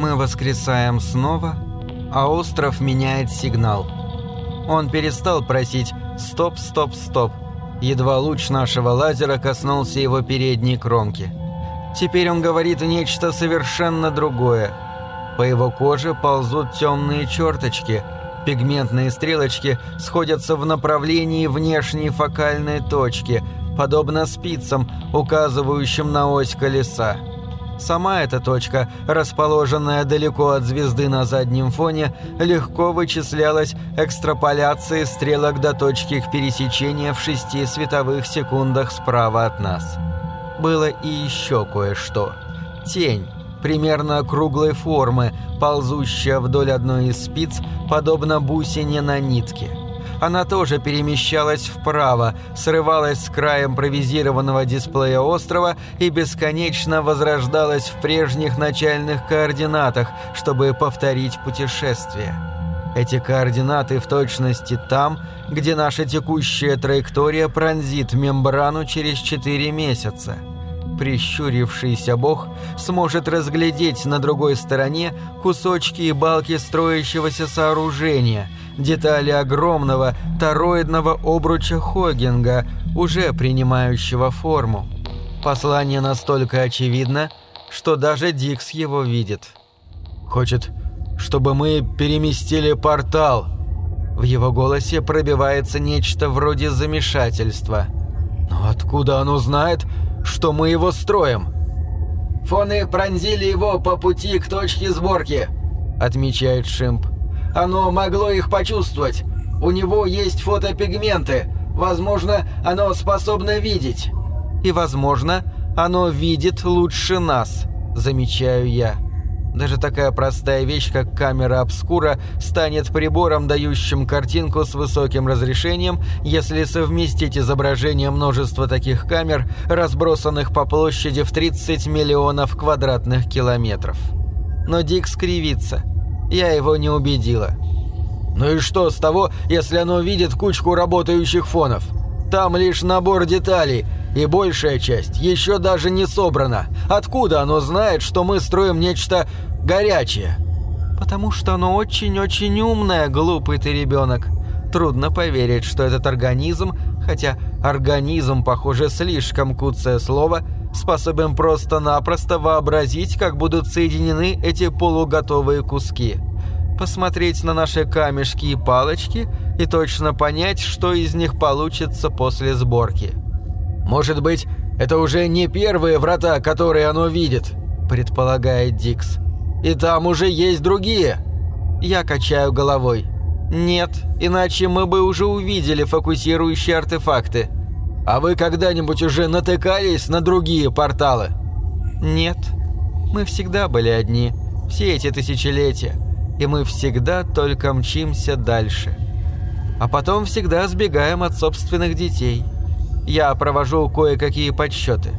Мы воскресаем снова, а остров меняет сигнал. Он перестал просить «стоп, стоп, стоп», едва луч нашего лазера коснулся его передней кромки. Теперь он говорит нечто совершенно другое. По его коже ползут темные черточки, пигментные стрелочки сходятся в направлении внешней фокальной точки, подобно спицам, указывающим на ось колеса. Сама эта точка, расположенная далеко от звезды на заднем фоне, легко вычислялась экстраполяцией стрелок до точки их пересечения в шести световых секундах справа от нас. Было и еще кое-что. Тень, примерно круглой формы, ползущая вдоль одной из спиц, подобно бусине на нитке – она тоже перемещалась вправо, срывалась с края импровизированного дисплея острова и бесконечно возрождалась в прежних начальных координатах, чтобы повторить путешествие. Эти координаты в точности там, где наша текущая траектория пронзит мембрану через 4 месяца. Прищурившийся бог сможет разглядеть на другой стороне кусочки и балки строящегося сооружения – детали огромного тороидного обруча Хогинга, уже принимающего форму. Послание настолько очевидно, что даже Дикс его видит. «Хочет, чтобы мы переместили портал». В его голосе пробивается нечто вроде замешательства. «Но откуда оно знает, что мы его строим?» «Фоны пронзили его по пути к точке сборки», — отмечает Шимп. Оно могло их почувствовать. У него есть фотопигменты. Возможно, оно способно видеть. И, возможно, оно видит лучше нас, замечаю я. Даже такая простая вещь, как камера обскура, станет прибором, дающим картинку с высоким разрешением, если совместить изображение множества таких камер, разбросанных по площади в 30 миллионов квадратных километров. Но Дик скривится – я его не убедила. Ну и что с того, если оно видит кучку работающих фонов? Там лишь набор деталей, и большая часть еще даже не собрана. Откуда оно знает, что мы строим нечто горячее? Потому что оно очень-очень умное, глупый ты ребенок. Трудно поверить, что этот организм, хотя организм, похоже, слишком куцое слово – способен просто-напросто вообразить, как будут соединены эти полуготовые куски. Посмотреть на наши камешки и палочки и точно понять, что из них получится после сборки. «Может быть, это уже не первые врата, которые оно видит», – предполагает Дикс. «И там уже есть другие». Я качаю головой. «Нет, иначе мы бы уже увидели фокусирующие артефакты». А вы когда-нибудь уже натыкались на другие порталы? Нет. Мы всегда были одни, все эти тысячелетия, и мы всегда только мчимся дальше. А потом всегда сбегаем от собственных детей. Я провожу кое-какие подсчеты.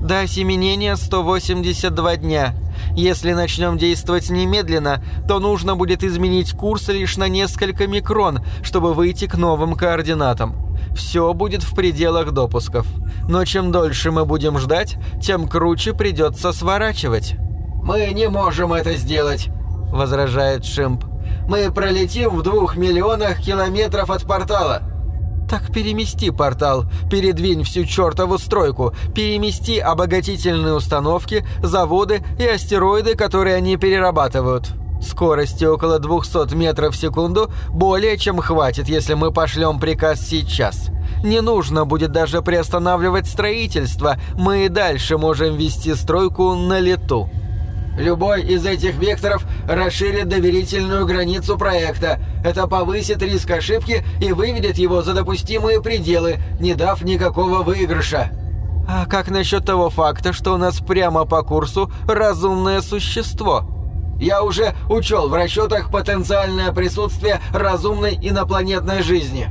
До осеменения 182 дня. Если начнем действовать немедленно, то нужно будет изменить курс лишь на несколько микрон, чтобы выйти к новым координатам все будет в пределах допусков. Но чем дольше мы будем ждать, тем круче придется сворачивать». «Мы не можем это сделать», — возражает Шимп. «Мы пролетим в двух миллионах километров от портала». «Так перемести портал, передвинь всю чертову стройку, перемести обогатительные установки, заводы и астероиды, которые они перерабатывают». Скорости около 200 метров в секунду более чем хватит, если мы пошлем приказ сейчас. Не нужно будет даже приостанавливать строительство, мы и дальше можем вести стройку на лету. Любой из этих векторов расширит доверительную границу проекта. Это повысит риск ошибки и выведет его за допустимые пределы, не дав никакого выигрыша. А как насчет того факта, что у нас прямо по курсу разумное существо? Я уже учел в расчетах потенциальное присутствие разумной инопланетной жизни.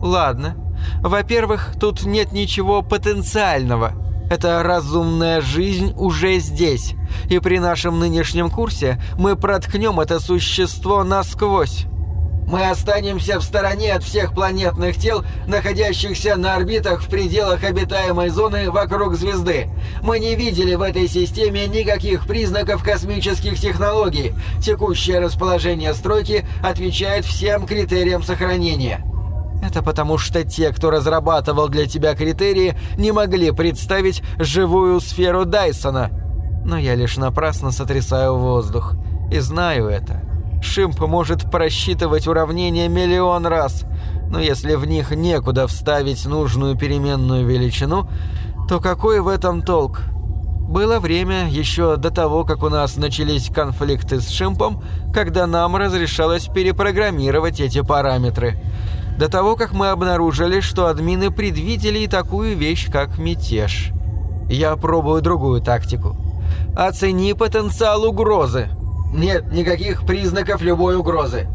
Ладно. Во-первых, тут нет ничего потенциального. Эта разумная жизнь уже здесь. И при нашем нынешнем курсе мы проткнем это существо насквозь. Мы останемся в стороне от всех планетных тел, находящихся на орбитах в пределах обитаемой зоны вокруг звезды. Мы не видели в этой системе никаких признаков космических технологий. Текущее расположение стройки отвечает всем критериям сохранения. Это потому что те, кто разрабатывал для тебя критерии, не могли представить живую сферу Дайсона. Но я лишь напрасно сотрясаю воздух. И знаю это. Шимп может просчитывать уравнения миллион раз, но если в них некуда вставить нужную переменную величину, то какой в этом толк? Было время еще до того, как у нас начались конфликты с Шимпом, когда нам разрешалось перепрограммировать эти параметры. До того, как мы обнаружили, что админы предвидели такую вещь, как мятеж. Я пробую другую тактику. Оцени потенциал угрозы. Нет никаких признаков любой угрозы.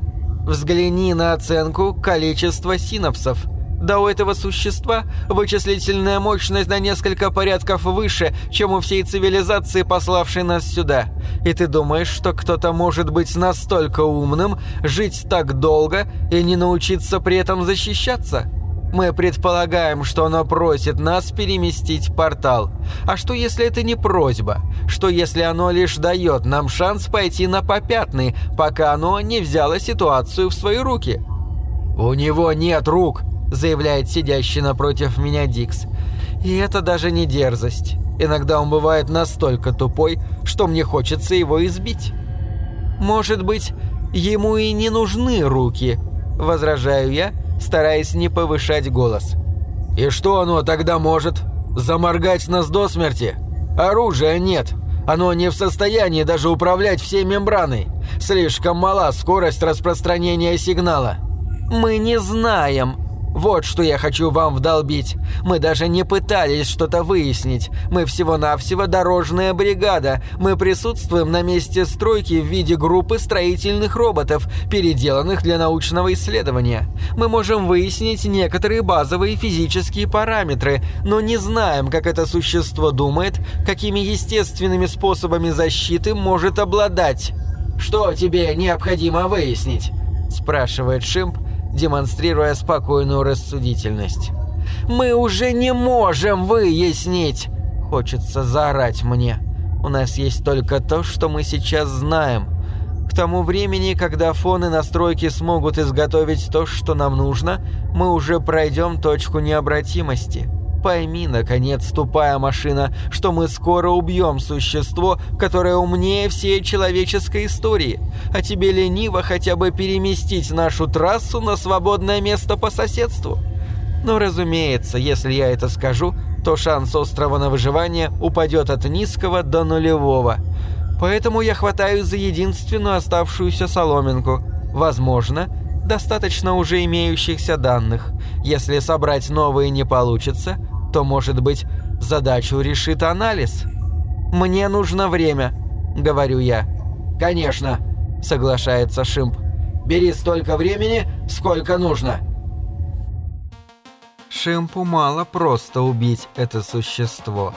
Взгляни на оценку количества синапсов. Да у этого существа вычислительная мощность на несколько порядков выше, чем у всей цивилизации, пославшей нас сюда. И ты думаешь, что кто-то может быть настолько умным, жить так долго и не научиться при этом защищаться? Мы предполагаем, что оно просит нас переместить портал. А что если это не просьба? Что если оно лишь дает нам шанс пойти на попятный, пока оно не взяло ситуацию в свои руки? «У него нет рук», — заявляет сидящий напротив меня Дикс. И это даже не дерзость. Иногда он бывает настолько тупой, что мне хочется его избить. Может быть, ему и не нужны руки, возражаю я, — стараясь не повышать голос. «И что оно тогда может? Заморгать нас до смерти? Оружия нет. Оно не в состоянии даже управлять всей мембраной. Слишком мала скорость распространения сигнала». «Мы не знаем», вот что я хочу вам вдолбить. Мы даже не пытались что-то выяснить. Мы всего-навсего дорожная бригада. Мы присутствуем на месте стройки в виде группы строительных роботов, переделанных для научного исследования. Мы можем выяснить некоторые базовые физические параметры, но не знаем, как это существо думает, какими естественными способами защиты может обладать. «Что тебе необходимо выяснить?» – спрашивает Шимп, демонстрируя спокойную рассудительность. «Мы уже не можем выяснить!» Хочется заорать мне. У нас есть только то, что мы сейчас знаем. К тому времени, когда фоны настройки смогут изготовить то, что нам нужно, мы уже пройдем точку необратимости. Пойми, наконец, тупая машина, что мы скоро убьем существо, которое умнее всей человеческой истории, а тебе лениво хотя бы переместить нашу трассу на свободное место по соседству. Но, разумеется, если я это скажу, то шанс острова на выживание упадет от низкого до нулевого. Поэтому я хватаюсь за единственную оставшуюся соломинку. Возможно, достаточно уже имеющихся данных. Если собрать новые не получится, то, может быть, задачу решит анализ? Мне нужно время, говорю я. Конечно, соглашается Шимп. Бери столько времени, сколько нужно. Шимпу мало просто убить это существо.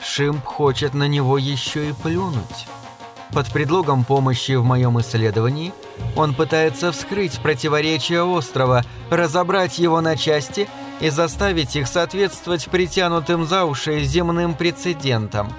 Шимп хочет на него еще и плюнуть. Под предлогом помощи в моем исследовании он пытается вскрыть противоречия острова, разобрать его на части и заставить их соответствовать притянутым за уши земным прецедентам.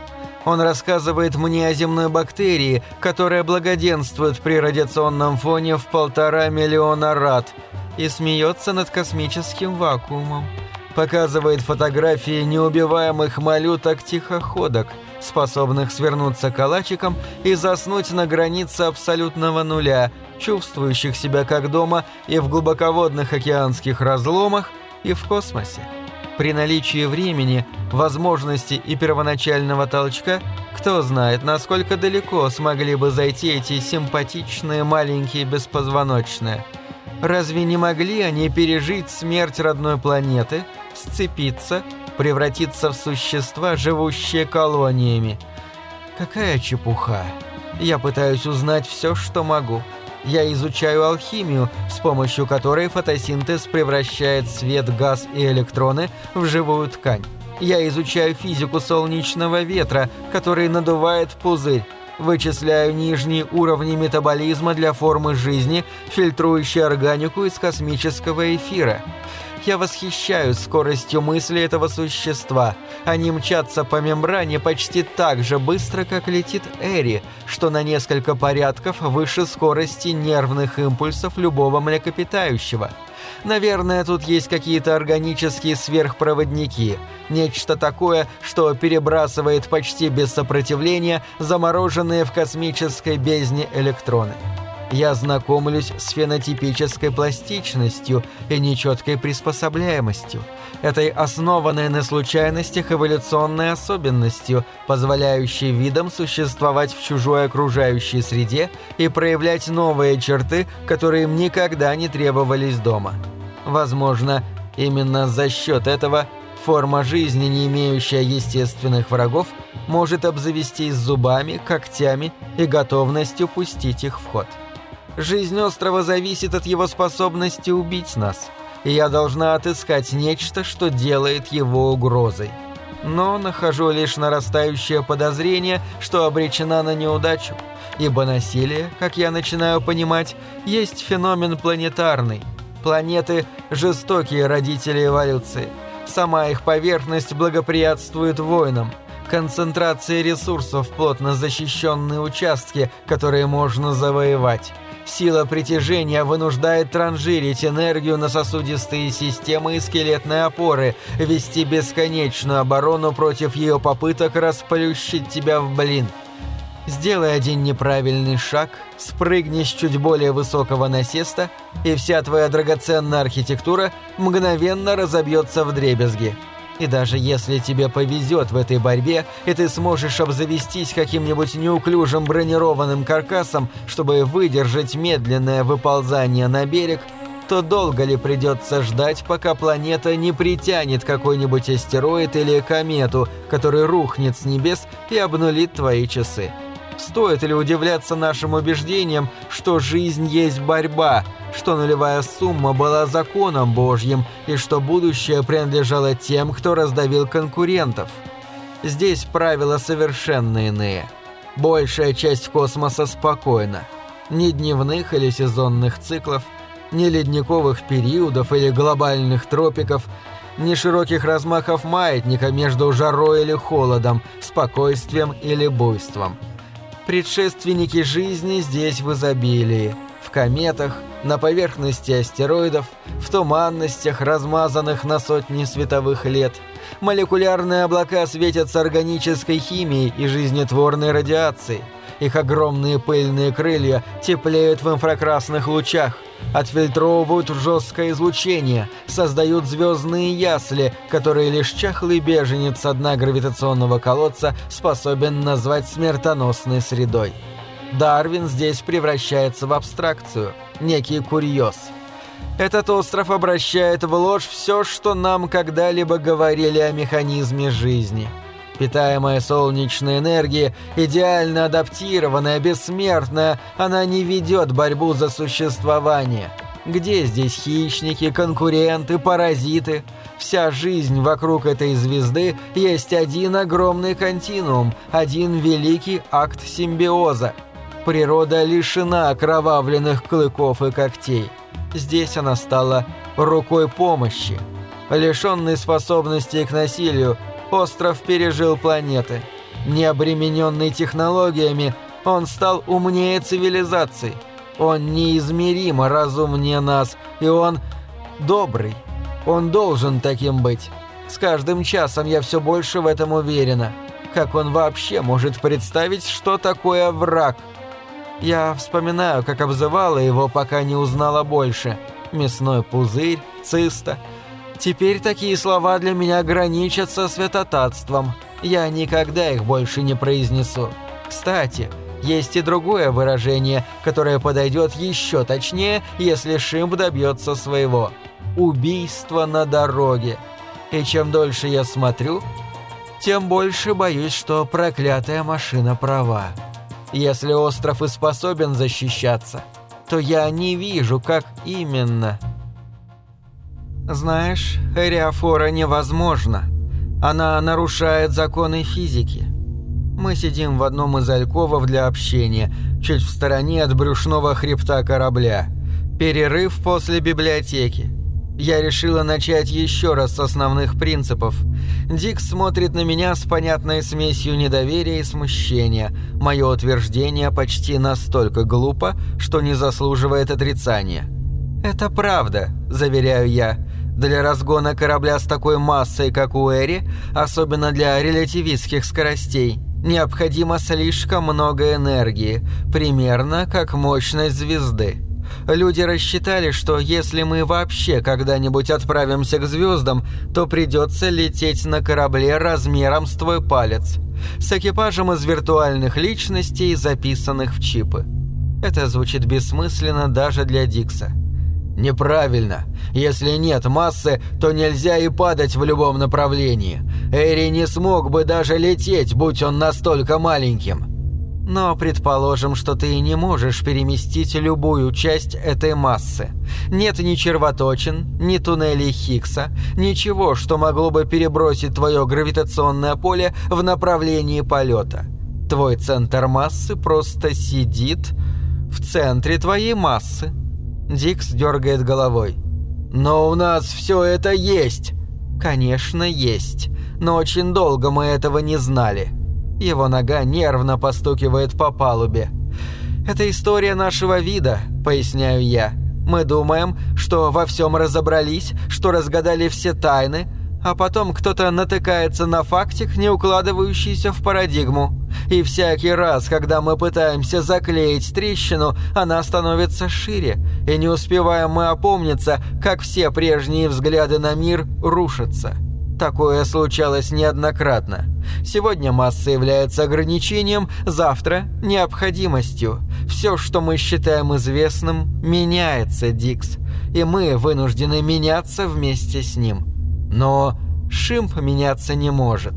Он рассказывает мне о земной бактерии, которая благоденствует при радиационном фоне в полтора миллиона рад, и смеется над космическим вакуумом. Показывает фотографии неубиваемых малюток-тихоходок, способных свернуться калачиком и заснуть на границе абсолютного нуля, чувствующих себя как дома и в глубоководных океанских разломах, и в космосе. При наличии времени, возможности и первоначального толчка, кто знает, насколько далеко смогли бы зайти эти симпатичные маленькие беспозвоночные. Разве не могли они пережить смерть родной планеты, сцепиться, превратиться в существа, живущие колониями? Какая чепуха. Я пытаюсь узнать все, что могу. Я изучаю алхимию, с помощью которой фотосинтез превращает свет, газ и электроны в живую ткань. Я изучаю физику солнечного ветра, который надувает пузырь. Вычисляю нижние уровни метаболизма для формы жизни, фильтрующей органику из космического эфира. Я восхищаюсь скоростью мысли этого существа. Они мчатся по мембране почти так же быстро, как летит Эри, что на несколько порядков выше скорости нервных импульсов любого млекопитающего. Наверное, тут есть какие-то органические сверхпроводники. Нечто такое, что перебрасывает почти без сопротивления замороженные в космической бездне электроны. Я знакомлюсь с фенотипической пластичностью и нечеткой приспособляемостью, этой основанной на случайностях эволюционной особенностью, позволяющей видам существовать в чужой окружающей среде и проявлять новые черты, которые им никогда не требовались дома. Возможно, именно за счет этого форма жизни, не имеющая естественных врагов, может обзавестись зубами, когтями и готовностью пустить их в ход. Жизнь острова зависит от его способности убить нас, и я должна отыскать нечто, что делает его угрозой. Но нахожу лишь нарастающее подозрение, что обречена на неудачу, ибо насилие, как я начинаю понимать, есть феномен планетарный. Планеты – жестокие родители эволюции. Сама их поверхность благоприятствует войнам – концентрации ресурсов в плотно защищенные участки, которые можно завоевать. Сила притяжения вынуждает транжирить энергию на сосудистые системы и скелетные опоры, вести бесконечную оборону против ее попыток расплющить тебя в блин. Сделай один неправильный шаг, спрыгни с чуть более высокого насеста, и вся твоя драгоценная архитектура мгновенно разобьется в дребезги. И даже если тебе повезет в этой борьбе, и ты сможешь обзавестись каким-нибудь неуклюжим бронированным каркасом, чтобы выдержать медленное выползание на берег, то долго ли придется ждать, пока планета не притянет какой-нибудь астероид или комету, который рухнет с небес и обнулит твои часы? Стоит ли удивляться нашим убеждениям, что жизнь есть борьба, что нулевая сумма была законом Божьим и что будущее принадлежало тем, кто раздавил конкурентов? Здесь правила совершенно иные. Большая часть космоса спокойна. Ни дневных или сезонных циклов, ни ледниковых периодов или глобальных тропиков, ни широких размахов маятника между жарой или холодом, спокойствием или буйством. Предшественники жизни здесь в изобилии. В кометах, на поверхности астероидов, в туманностях, размазанных на сотни световых лет. Молекулярные облака светятся органической химией и жизнетворной радиацией. Их огромные пыльные крылья теплеют в инфракрасных лучах, отфильтровывают жесткое излучение, создают звездные ясли, которые лишь чахлый беженец с дна гравитационного колодца способен назвать смертоносной средой. Дарвин здесь превращается в абстракцию, некий курьез. Этот остров обращает в ложь все, что нам когда-либо говорили о механизме жизни – Питаемая солнечной энергией, идеально адаптированная, бессмертная, она не ведет борьбу за существование. Где здесь хищники, конкуренты, паразиты? Вся жизнь вокруг этой звезды есть один огромный континуум, один великий акт симбиоза. Природа лишена окровавленных клыков и когтей. Здесь она стала рукой помощи. Лишенный способности к насилию, остров пережил планеты. Не обремененный технологиями, он стал умнее цивилизаций. Он неизмеримо разумнее нас, и он добрый. Он должен таким быть. С каждым часом я все больше в этом уверена. Как он вообще может представить, что такое враг? Я вспоминаю, как обзывала его, пока не узнала больше. Мясной пузырь, циста – Теперь такие слова для меня граничат святотатством. Я никогда их больше не произнесу. Кстати, есть и другое выражение, которое подойдет еще точнее, если Шимп добьется своего. Убийство на дороге. И чем дольше я смотрю, тем больше боюсь, что проклятая машина права. Если остров и способен защищаться, то я не вижу, как именно – знаешь, Эриафора невозможно. Она нарушает законы физики. Мы сидим в одном из альковов для общения, чуть в стороне от брюшного хребта корабля. Перерыв после библиотеки. Я решила начать еще раз с основных принципов. Дик смотрит на меня с понятной смесью недоверия и смущения. Мое утверждение почти настолько глупо, что не заслуживает отрицания. «Это правда», – заверяю я. «Для разгона корабля с такой массой, как у Эри, особенно для релятивистских скоростей, необходимо слишком много энергии, примерно как мощность звезды». Люди рассчитали, что если мы вообще когда-нибудь отправимся к звездам, то придется лететь на корабле размером с твой палец, с экипажем из виртуальных личностей, записанных в чипы. Это звучит бессмысленно даже для Дикса. Неправильно. Если нет массы, то нельзя и падать в любом направлении. Эри не смог бы даже лететь, будь он настолько маленьким. Но предположим, что ты не можешь переместить любую часть этой массы. Нет ни червоточин, ни туннелей Хиггса, ничего, что могло бы перебросить твое гравитационное поле в направлении полета. Твой центр массы просто сидит в центре твоей массы. Дикс дергает головой. «Но у нас все это есть!» «Конечно, есть. Но очень долго мы этого не знали». Его нога нервно постукивает по палубе. «Это история нашего вида», — поясняю я. «Мы думаем, что во всем разобрались, что разгадали все тайны, а потом кто-то натыкается на фактик, не укладывающийся в парадигму. И всякий раз, когда мы пытаемся заклеить трещину, она становится шире, и не успеваем мы опомниться, как все прежние взгляды на мир рушатся». Такое случалось неоднократно. Сегодня масса является ограничением, завтра – необходимостью. Все, что мы считаем известным, меняется, Дикс. И мы вынуждены меняться вместе с ним. Но Шимп меняться не может.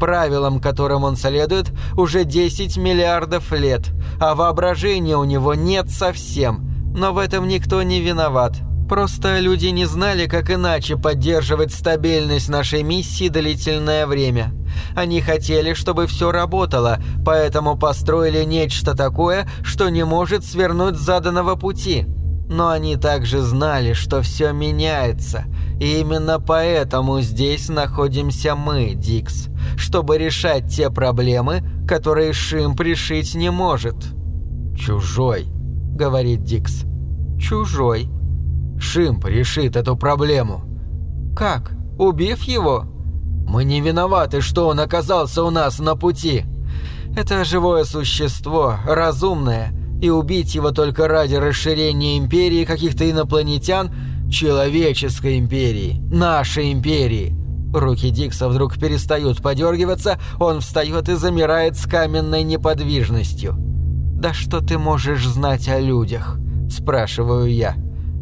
Правилам, которым он следует, уже 10 миллиардов лет, а воображения у него нет совсем. Но в этом никто не виноват. Просто люди не знали, как иначе поддерживать стабильность нашей миссии длительное время. Они хотели, чтобы все работало, поэтому построили нечто такое, что не может свернуть с заданного пути. Но они также знали, что все меняется, и именно поэтому здесь находимся мы, Дикс, чтобы решать те проблемы, которые Шим пришить не может. «Чужой», — говорит Дикс. «Чужой», Шимп решит эту проблему. Как? Убив его? Мы не виноваты, что он оказался у нас на пути. Это живое существо, разумное, и убить его только ради расширения империи каких-то инопланетян человеческой империи, нашей империи. Руки Дикса вдруг перестают подергиваться, он встает и замирает с каменной неподвижностью. «Да что ты можешь знать о людях?» – спрашиваю я.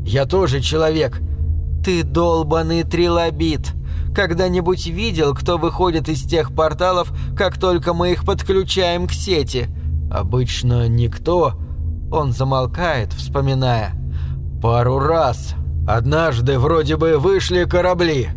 Я тоже человек. Ты долбанный трилобит. Когда-нибудь видел, кто выходит из тех порталов, как только мы их подключаем к сети? Обычно никто. Он замолкает, вспоминая. Пару раз. Однажды вроде бы вышли корабли.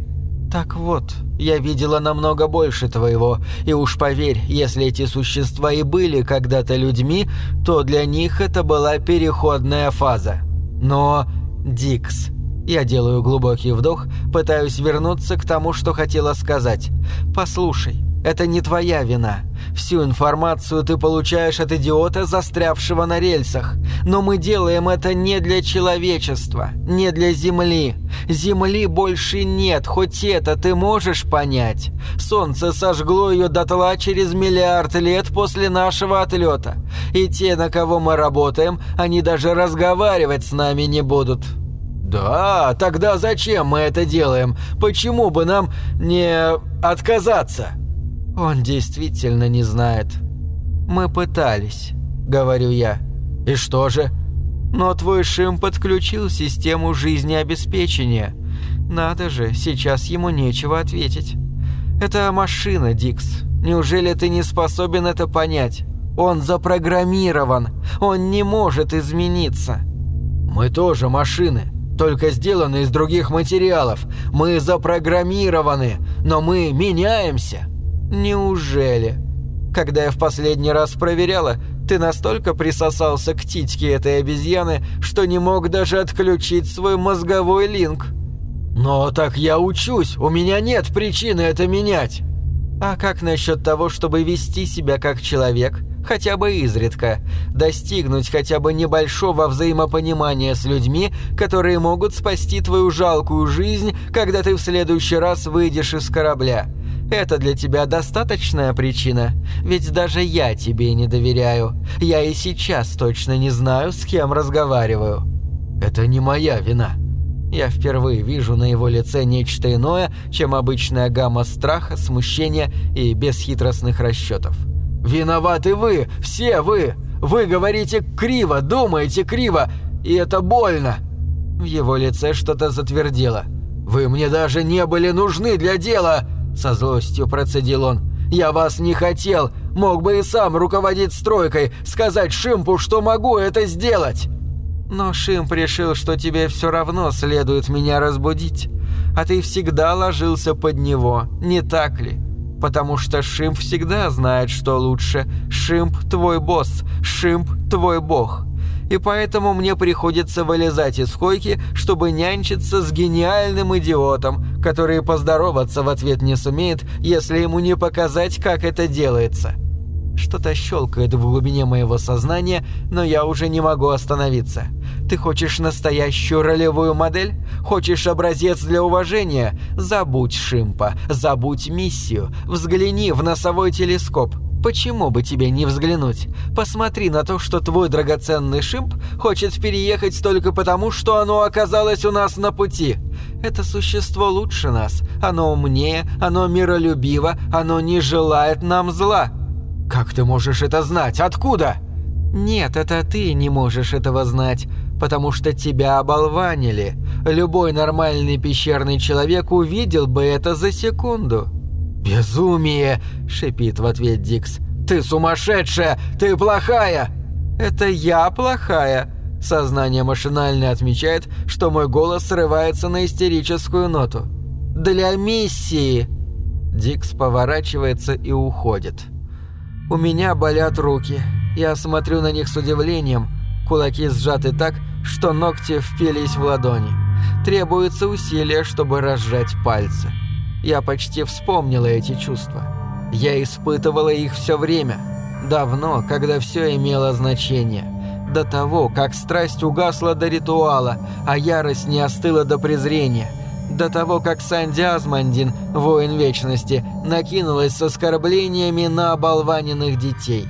Так вот, я видела намного больше твоего, и уж поверь, если эти существа и были когда-то людьми, то для них это была переходная фаза. Но Дикс. Я делаю глубокий вдох, пытаюсь вернуться к тому, что хотела сказать. «Послушай, это не твоя вина. Всю информацию ты получаешь от идиота, застрявшего на рельсах. Но мы делаем это не для человечества, не для Земли. Земли больше нет, хоть это ты можешь понять. Солнце сожгло ее дотла через миллиард лет после нашего отлета. И те, на кого мы работаем, они даже разговаривать с нами не будут». «Да, тогда зачем мы это делаем? Почему бы нам не отказаться?» Он действительно не знает. Мы пытались, говорю я. И что же? Но твой Шим подключил систему жизнеобеспечения. Надо же, сейчас ему нечего ответить. Это машина, Дикс. Неужели ты не способен это понять? Он запрограммирован. Он не может измениться. Мы тоже машины, только сделаны из других материалов. Мы запрограммированы, но мы меняемся. Неужели? Когда я в последний раз проверяла, ты настолько присосался к титьке этой обезьяны, что не мог даже отключить свой мозговой линк. Но так я учусь, у меня нет причины это менять. А как насчет того, чтобы вести себя как человек, хотя бы изредка, достигнуть хотя бы небольшого взаимопонимания с людьми, которые могут спасти твою жалкую жизнь, когда ты в следующий раз выйдешь из корабля? Это для тебя достаточная причина? Ведь даже я тебе не доверяю. Я и сейчас точно не знаю, с кем разговариваю. Это не моя вина. Я впервые вижу на его лице нечто иное, чем обычная гамма страха, смущения и бесхитростных расчетов. «Виноваты вы! Все вы! Вы говорите криво, думаете криво, и это больно!» В его лице что-то затвердело. «Вы мне даже не были нужны для дела!» Со злостью процедил он. «Я вас не хотел! Мог бы и сам руководить стройкой, сказать Шимпу, что могу это сделать!» Но Шимп решил, что тебе все равно следует меня разбудить. А ты всегда ложился под него, не так ли? Потому что Шимп всегда знает, что лучше. Шимп твой босс, Шимп твой бог и поэтому мне приходится вылезать из койки, чтобы нянчиться с гениальным идиотом, который поздороваться в ответ не сумеет, если ему не показать, как это делается. Что-то щелкает в глубине моего сознания, но я уже не могу остановиться. Ты хочешь настоящую ролевую модель? Хочешь образец для уважения? Забудь Шимпа, забудь миссию, взгляни в носовой телескоп – Почему бы тебе не взглянуть? Посмотри на то, что твой драгоценный шимп хочет переехать только потому, что оно оказалось у нас на пути. Это существо лучше нас. Оно умнее, оно миролюбиво, оно не желает нам зла. Как ты можешь это знать? Откуда? Нет, это ты не можешь этого знать, потому что тебя оболванили. Любой нормальный пещерный человек увидел бы это за секунду. «Безумие!» – шипит в ответ Дикс. «Ты сумасшедшая! Ты плохая!» «Это я плохая!» Сознание машинально отмечает, что мой голос срывается на истерическую ноту. «Для миссии!» Дикс поворачивается и уходит. У меня болят руки. Я смотрю на них с удивлением. Кулаки сжаты так, что ногти впились в ладони. Требуется усилие, чтобы разжать пальцы. Я почти вспомнила эти чувства. Я испытывала их все время. Давно, когда все имело значение. До того, как страсть угасла до ритуала, а ярость не остыла до презрения. До того, как Санди Азмандин, воин вечности, накинулась с оскорблениями на оболваненных детей.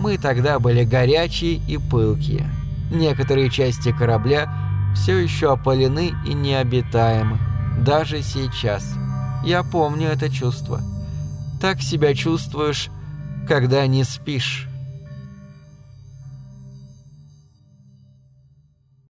Мы тогда были горячие и пылкие. Некоторые части корабля все еще опалены и необитаемы. Даже сейчас. Я помню это чувство. Так себя чувствуешь, когда не спишь».